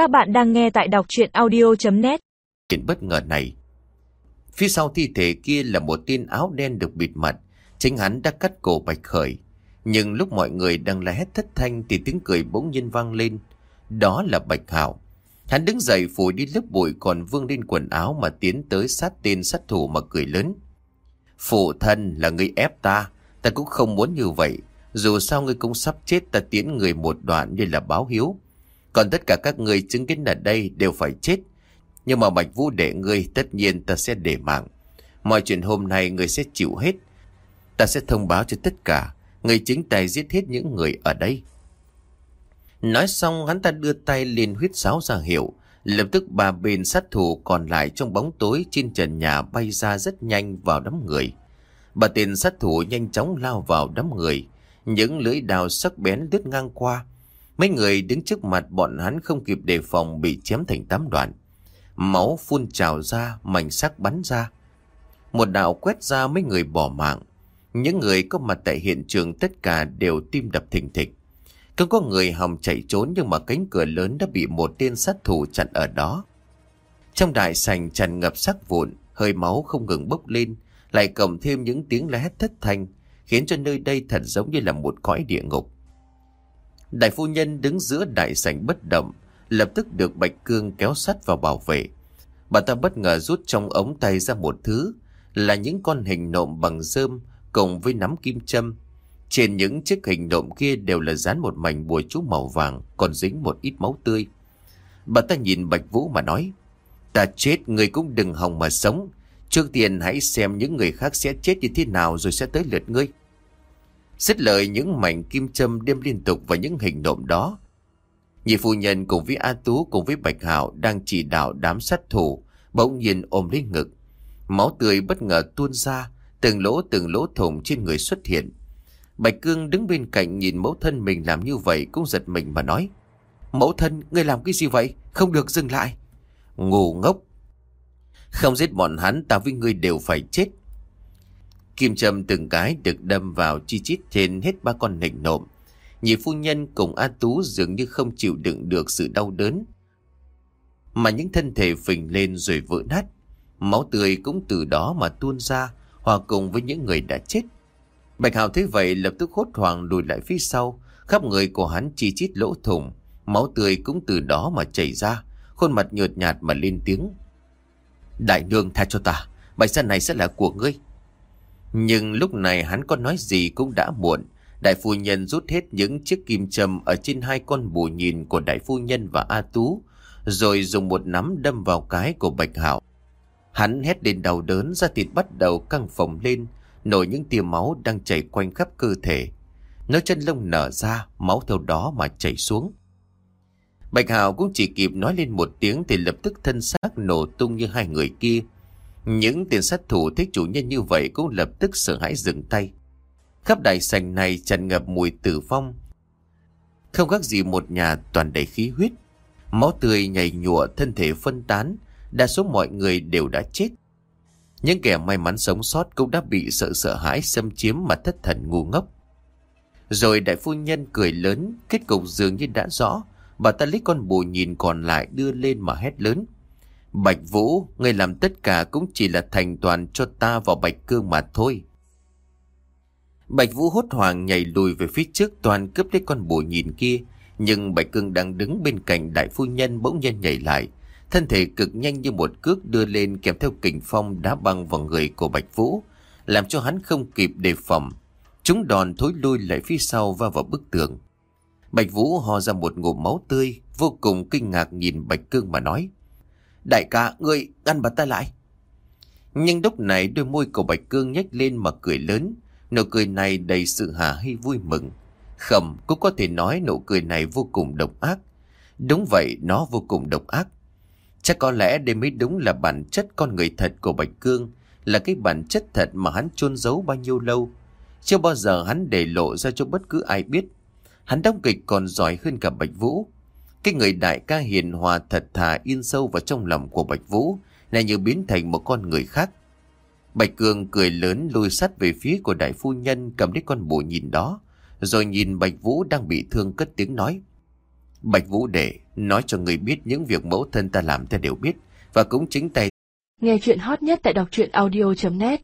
Các bạn đang nghe tại đọc chuyện audio.net Chuyện bất ngờ này. Phía sau thi thể kia là một tên áo đen được bịt mặt, Chính hắn đã cắt cổ Bạch Khởi. Nhưng lúc mọi người đang la hét thất thanh Thì tiếng cười bỗng nhiên vang lên. Đó là Bạch Hảo Hắn đứng dậy phủi đi lớp bụi còn vương lên quần áo Mà tiến tới sát tên sát thủ mà cười lớn. Phụ thân là người ép ta Ta cũng không muốn như vậy. Dù sao ngươi cũng sắp chết, ta tiến người một đoạn như là báo hiếu. Còn tất cả các người chứng kiến ở đây đều phải chết Nhưng mà Bạch Vũ để ngươi tất nhiên ta sẽ để mạng Mọi chuyện hôm nay ngươi sẽ chịu hết Ta sẽ thông báo cho tất cả Người chính tay giết hết những người ở đây Nói xong, hắn ta đưa tay lên huyết sáo ra hiệu Lập tức ba bên sát thủ còn lại trong bóng tối trên trần nhà bay ra rất nhanh vào đám người. Bà tên sát thủ nhanh chóng lao vào đám người. Những lưỡi đào sắc bén đứt ngang qua. Mấy người đứng trước mặt bọn hắn không kịp đề phòng bị chém thành tám đoạn. Máu phun trào ra, mảnh sắc bắn ra. Một đạo quét ra mấy người bỏ mạng. Những người có mặt tại hiện trường tất cả đều tim đập thình thịch. Cứ có người hòng chạy trốn nhưng mà cánh cửa lớn đã bị một tên sát thủ chặn ở đó. Trong đại sành tràn ngập sắc vụn, hơi máu không ngừng bốc lên, lại cộng thêm những tiếng la hét thất thanh, khiến cho nơi đây thật giống như là một cõi địa ngục. Đại phu nhân đứng giữa đại sảnh bất động, lập tức được Bạch Cương kéo sắt vào bảo vệ. Bà ta bất ngờ rút trong ống tay ra một thứ, là những con hình nộm bằng rơm cùng với nắm kim châm. Trên những chiếc hình nộm kia đều là dán một mảnh bùa chú màu vàng, còn dính một ít máu tươi. Bà ta nhìn Bạch Vũ mà nói, ta chết người cũng đừng hòng mà sống, Trước tiên hãy xem những người khác sẽ chết như thế nào rồi sẽ tới lượt ngươi. Xích lời những mảnh kim châm đêm liên tục vào những hình nộm đó. Nhị phu nhân cùng với A Tú cùng với Bạch Hạo đang chỉ đạo đám sát thủ, bỗng nhiên ôm lấy ngực. Máu tươi bất ngờ tuôn ra, từng lỗ từng lỗ thủng trên người xuất hiện. Bạch Cương đứng bên cạnh nhìn mẫu thân mình làm như vậy cũng giật mình mà nói. Mẫu thân, ngươi làm cái gì vậy? Không được dừng lại. Ngu ngốc, không giết bọn hắn ta với ngươi đều phải chết. Kim châm từng cái được đâm vào chi chít trên hết ba con nịnh nộm. Nhị phu nhân cùng A Tú dường như không chịu đựng được sự đau đớn. Mà những thân thể phình lên rồi vỡ nát. Máu tươi cũng từ đó mà tuôn ra, hòa cùng với những người đã chết. Bạch Hào thấy vậy lập tức hốt hoảng lùi lại phía sau, khắp người của hắn chi chít lỗ thủng, máu tươi cũng từ đó mà chảy ra, khuôn mặt nhợt nhạt mà lên tiếng. Đại nương tha cho ta Bạch sân này sẽ là của ngươi nhưng lúc này hắn có nói gì cũng đã muộn. Đại phu nhân rút hết những chiếc kim châm Ở trên hai con bù nhìn của đại phu nhân và A Tú, Rồi dùng một nắm đâm vào cái của Bạch Hảo Hắn hét lên đau đớn ra thịt bắt đầu căng phồng lên, Nổi những tia máu đang chảy quanh khắp cơ thể. Nó chân lông nở ra, Máu theo đó mà chảy xuống. Bạch Hảo cũng chỉ kịp nói lên một tiếng thì lập tức thân xác nổ tung như hai người kia. Những tiền sát thủ thấy chủ nhân như vậy cũng lập tức sợ hãi dừng tay. Khắp đại sành này tràn ngập mùi tử phong. Không khác gì một nhà toàn đầy khí huyết. Máu tươi nhảy nhụa thân thể phân tán. Đa số mọi người đều đã chết. Những kẻ may mắn sống sót cũng đã bị sợ sợ hãi xâm chiếm mà thất thần ngu ngốc. Rồi đại phu nhân cười lớn, kết cục dường như đã rõ. Bà ta lấy con bù nhìn còn lại đưa lên mà hét lớn. Bạch Vũ, ngươi làm tất cả cũng chỉ là thành toàn cho ta vào Bạch Cương mà thôi. Bạch Vũ hốt hoảng nhảy lùi về phía trước toàn cướp lấy con bù nhìn kia. Nhưng Bạch Cương đang đứng bên cạnh đại phu nhân bỗng nhiên nhảy lại. Thân thể cực nhanh như một cước đưa lên kèm theo kình phong đá băng vào người của Bạch Vũ. Làm cho hắn không kịp đề phòng. Chúng đòn thối lui lại phía sau và vào bức tường. Bạch Vũ ho ra một ngụm máu tươi, vô cùng kinh ngạc nhìn Bạch Cương mà nói. Đại ca, ngươi ngăn bà ta lại. Nhưng lúc này đôi môi của Bạch Cương nhếch lên mà cười lớn. Nụ cười này đầy sự hả hay vui mừng. Khẩm cũng có thể nói nụ cười này vô cùng độc ác. Đúng vậy, nó vô cùng độc ác. Chắc có lẽ đây mới đúng là bản chất con người thật của Bạch Cương, là cái bản chất thật mà hắn chôn giấu bao nhiêu lâu. Chưa bao giờ hắn để lộ ra cho bất cứ ai biết. Hắn đóng kịch còn giỏi hơn cả Bạch Vũ. Cái người đại ca hiền hòa thật thà yên sâu vào trong lòng của Bạch Vũ lại như biến thành một con người khác. Bạch Cường cười lớn lùi sắt về phía của đại phu nhân cầm lấy con bồ nhìn đó, rồi nhìn Bạch Vũ đang bị thương cất tiếng nói. Bạch Vũ để nói cho người biết những việc mẫu thân ta làm ta đều biết và cũng chính tay Nghe chuyện hot nhất tại đọc truyện audio.net